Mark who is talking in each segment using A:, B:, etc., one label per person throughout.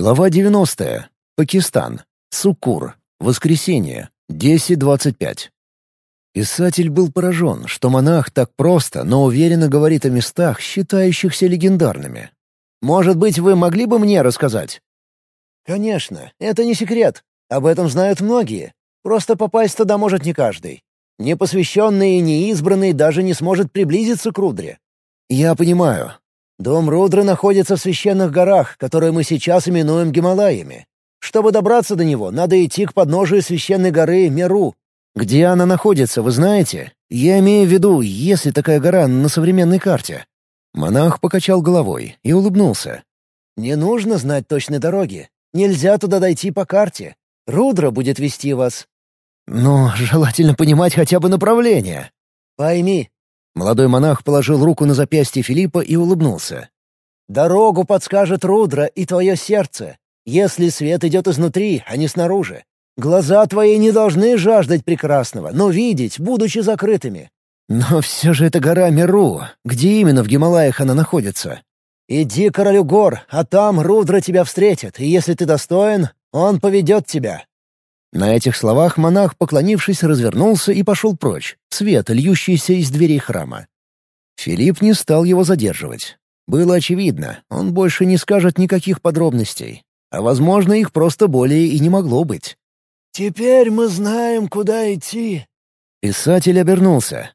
A: Глава 90. Пакистан. Суккур. Воскресенье. 10.25. Писатель был поражен, что монах так просто, но уверенно говорит о местах, считающихся легендарными. «Может быть, вы могли бы мне рассказать?» «Конечно, это не секрет. Об этом знают многие. Просто попасть туда может не каждый. Непосвященный и неизбранный даже не сможет приблизиться к Рудре». «Я понимаю. Дом Рудры находится в священных горах, которые мы сейчас именуем Гималаями. Чтобы добраться до него, надо идти к подножию священной горы Меру. Где она находится, вы знаете? Я имею в виду, если такая гора на современной карте. Монах покачал головой и улыбнулся. «Не нужно знать точной дороги. Нельзя туда дойти по карте. Рудра будет вести вас». «Но желательно понимать хотя бы направление». «Пойми, Молодой монах положил руку на запястье Филиппа и улыбнулся. «Дорогу подскажет Рудра и твое сердце, если свет идет изнутри, а не снаружи. Глаза твои не должны жаждать прекрасного, но видеть, будучи закрытыми». «Но все же это гора Миру. Где именно в Гималаях она находится?» «Иди к королю гор, а там Рудра тебя встретит, и если ты достоин, он поведет тебя. На этих словах монах, поклонившись, развернулся и пошел прочь, свет, льющийся из дверей храма. Филипп не стал его задерживать. Было очевидно, он больше не скажет никаких подробностей. А, возможно, их просто более и не могло быть. «Теперь мы знаем, куда идти». Писатель обернулся.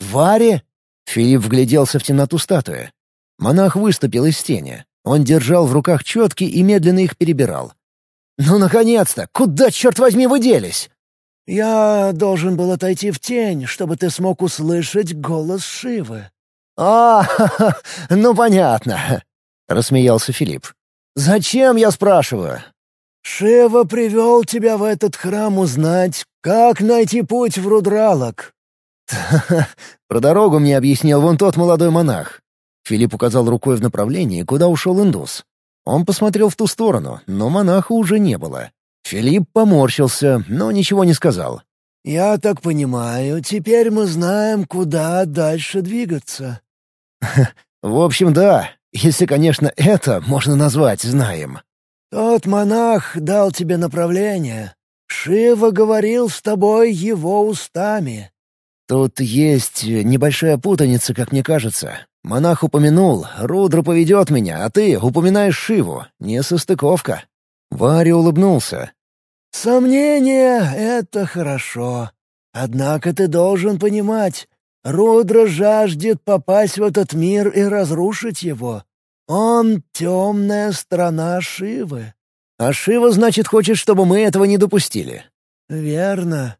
A: «Варе?» Филипп вгляделся в темноту статуи. Монах выступил из тени. Он держал в руках четки и медленно их перебирал. «Ну, наконец-то! Куда, черт возьми, вы делись?» «Я должен был отойти в тень, чтобы ты смог услышать голос Шивы». «А, ну понятно», — рассмеялся Филипп. «Зачем, я спрашиваю?» «Шива привел тебя в этот храм узнать, как найти путь в Рудралок». «Про дорогу мне объяснил вон тот молодой монах». Филипп указал рукой в направлении, куда ушел индус. Он посмотрел в ту сторону, но монаха уже не было. Филипп поморщился, но ничего не сказал. «Я так понимаю, теперь мы знаем, куда дальше двигаться». «В общем, да, если, конечно, это можно назвать знаем». «Тот монах дал тебе направление. Шива говорил с тобой его устами». «Тут есть небольшая путаница, как мне кажется. Монах упомянул, Рудра поведет меня, а ты упоминаешь Шиву. Несостыковка». Варя улыбнулся. «Сомнение — это хорошо. Однако ты должен понимать, Рудра жаждет попасть в этот мир и разрушить его. Он — темная сторона Шивы». «А Шива, значит, хочет, чтобы мы этого не допустили?» «Верно».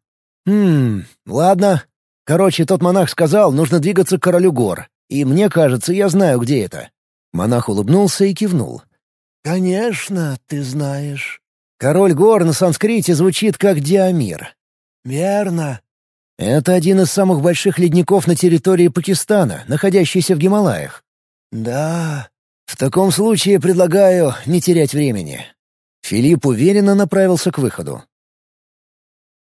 A: «Хм, ладно. Короче, тот монах сказал, нужно двигаться к королю гор. И мне кажется, я знаю, где это». Монах улыбнулся и кивнул. «Конечно, ты знаешь». «Король гор на санскрите звучит как Диамир». «Верно». «Это один из самых больших ледников на территории Пакистана, находящийся в Гималаях». «Да». «В таком случае предлагаю не терять времени». Филипп уверенно направился к выходу.